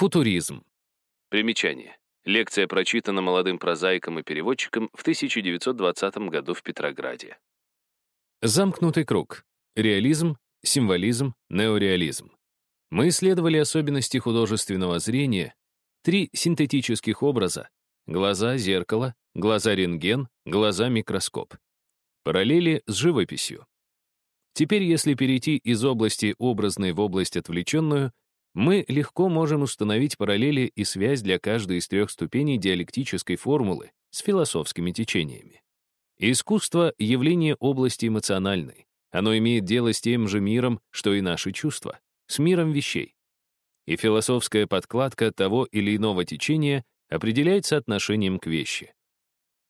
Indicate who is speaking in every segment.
Speaker 1: Футуризм. Примечание. Лекция прочитана молодым прозаиком и переводчиком в 1920 году в Петрограде. Замкнутый круг. Реализм, символизм, неореализм. Мы исследовали особенности художественного зрения, три синтетических образа — глаза, зеркало, глаза рентген, глаза микроскоп. Параллели с живописью. Теперь, если перейти из области образной в область отвлеченную, мы легко можем установить параллели и связь для каждой из трех ступеней диалектической формулы с философскими течениями. Искусство — явление области эмоциональной. Оно имеет дело с тем же миром, что и наши чувства, с миром вещей. И философская подкладка того или иного течения определяется отношением к вещи.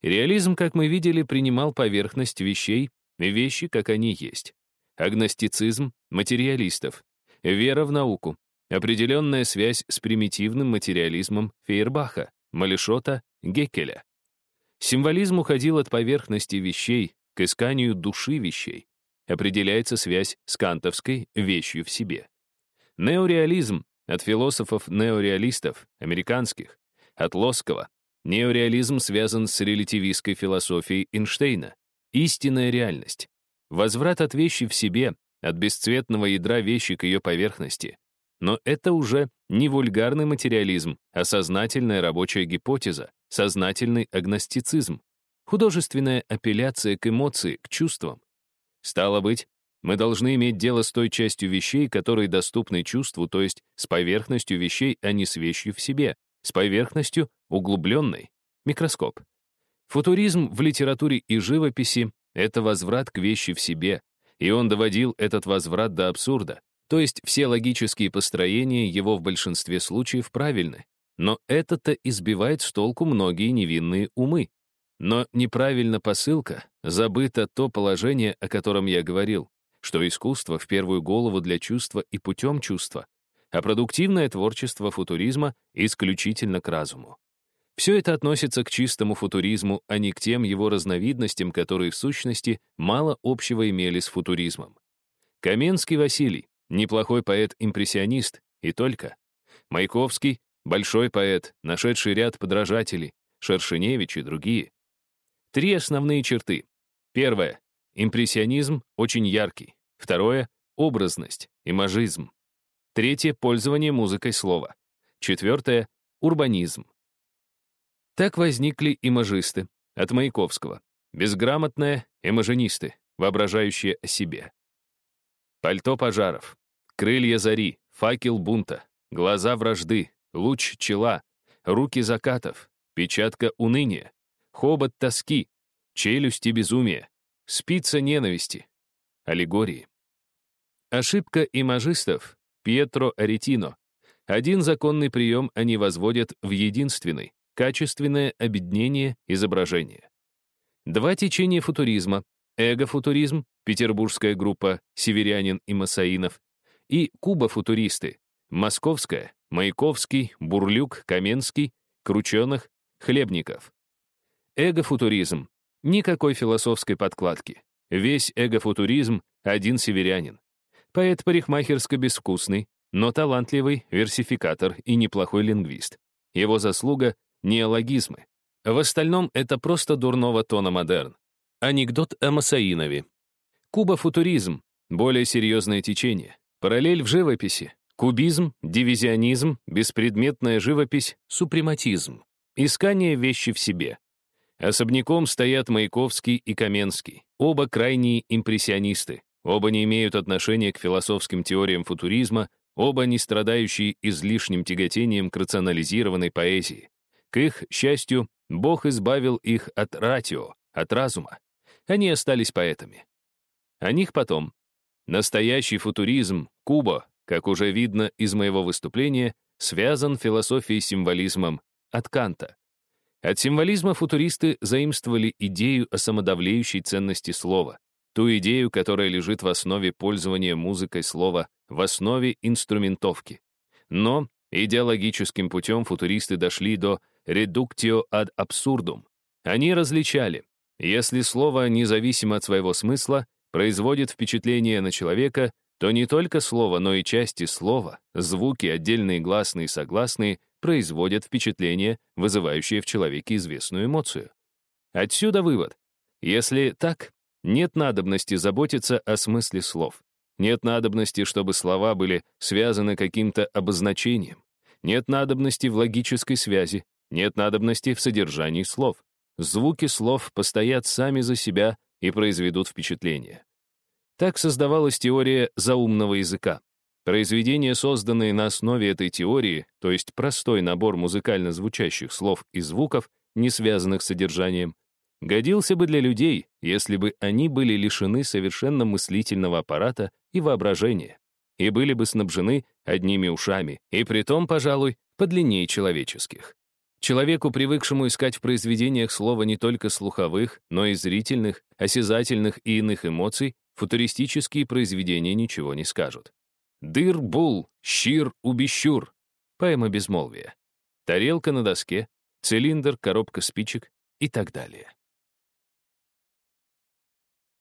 Speaker 1: Реализм, как мы видели, принимал поверхность вещей, вещи, как они есть. Агностицизм — материалистов, вера в науку, Определенная связь с примитивным материализмом Фейербаха, Малишота, Геккеля. Символизм уходил от поверхности вещей к исканию души вещей. Определяется связь с кантовской вещью в себе. Неореализм от философов-неореалистов, американских, от Лоскова. Неореализм связан с релятивистской философией Эйнштейна. Истинная реальность. Возврат от вещи в себе, от бесцветного ядра вещи к ее поверхности, но это уже не вульгарный материализм, а сознательная рабочая гипотеза, сознательный агностицизм, художественная апелляция к эмоции, к чувствам. Стало быть, мы должны иметь дело с той частью вещей, которые доступны чувству, то есть с поверхностью вещей, а не с вещью в себе, с поверхностью углубленной, микроскоп. Футуризм в литературе и живописи — это возврат к вещи в себе, и он доводил этот возврат до абсурда. То есть все логические построения его в большинстве случаев правильны. Но это-то избивает с толку многие невинные умы. Но неправильна посылка, забыто то положение, о котором я говорил, что искусство в первую голову для чувства и путем чувства, а продуктивное творчество футуризма исключительно к разуму. Все это относится к чистому футуризму, а не к тем его разновидностям, которые в сущности мало общего имели с футуризмом. Каменский Василий, Неплохой поэт-импрессионист, и только. Маяковский — большой поэт, нашедший ряд подражателей, Шершеневич и другие. Три основные черты. Первое — импрессионизм очень яркий. Второе — образность, имажизм. Третье — пользование музыкой слова. Четвертое — урбанизм. Так возникли имажисты от Маяковского. Безграмотные имажинисты, воображающие о себе. Пальто пожаров. Крылья зари, факел бунта, глаза вражды, луч чела, руки закатов, печатка уныния, хобот тоски, челюсти безумия, спица ненависти, аллегории. Ошибка имажистов Пьетро Аретино. Один законный прием они возводят в единственный, качественное объединение изображения. Два течения футуризма, эго-футуризм, петербургская группа «Северянин» и Масаинов, и кубофутуристы — Московская, Маяковский, Бурлюк, Каменский, Крученых, Хлебников. Эгофутуризм. Никакой философской подкладки. Весь эгофутуризм — один северянин. Поэт парикмахерско-безвкусный, но талантливый версификатор и неплохой лингвист. Его заслуга — неологизмы. В остальном это просто дурного тона модерн. Анекдот о Масаинове. Кубофутуризм — более серьезное течение. Параллель в живописи. Кубизм, дивизионизм, беспредметная живопись, супрематизм. Искание вещи в себе. Особняком стоят Маяковский и Каменский. Оба крайние импрессионисты. Оба не имеют отношения к философским теориям футуризма, оба не страдающие излишним тяготением к рационализированной поэзии. К их счастью, Бог избавил их от ратио, от разума. Они остались поэтами. О них потом. Настоящий футуризм, Куба, как уже видно из моего выступления, связан философией символизмом от Канта. От символизма футуристы заимствовали идею о самодавлеющей ценности слова, ту идею, которая лежит в основе пользования музыкой слова, в основе инструментовки. Но идеологическим путем футуристы дошли до reductio ad absurdum. Они различали, если слово независимо от своего смысла, производит впечатление на человека, то не только слово, но и части слова, звуки, отдельные гласные и согласные производят впечатление, вызывающее в человеке известную эмоцию. Отсюда вывод. Если так, нет надобности заботиться о смысле слов. Нет надобности, чтобы слова были связаны каким-то обозначением. Нет надобности в логической связи. Нет надобности в содержании слов. Звуки слов постоят сами за себя и произведут впечатление. Так создавалась теория заумного языка. Произведения, созданные на основе этой теории, то есть простой набор музыкально звучащих слов и звуков, не связанных с содержанием, годился бы для людей, если бы они были лишены совершенно мыслительного аппарата и воображения, и были бы снабжены одними ушами, и притом, пожалуй, подлиннее человеческих. Человеку, привыкшему искать в произведениях слова не только слуховых, но и зрительных, осязательных и иных эмоций, футуристические произведения ничего не скажут. Дыр-бул, щир-убищур, поэма безмолвия, тарелка на доске, цилиндр, коробка спичек и так далее.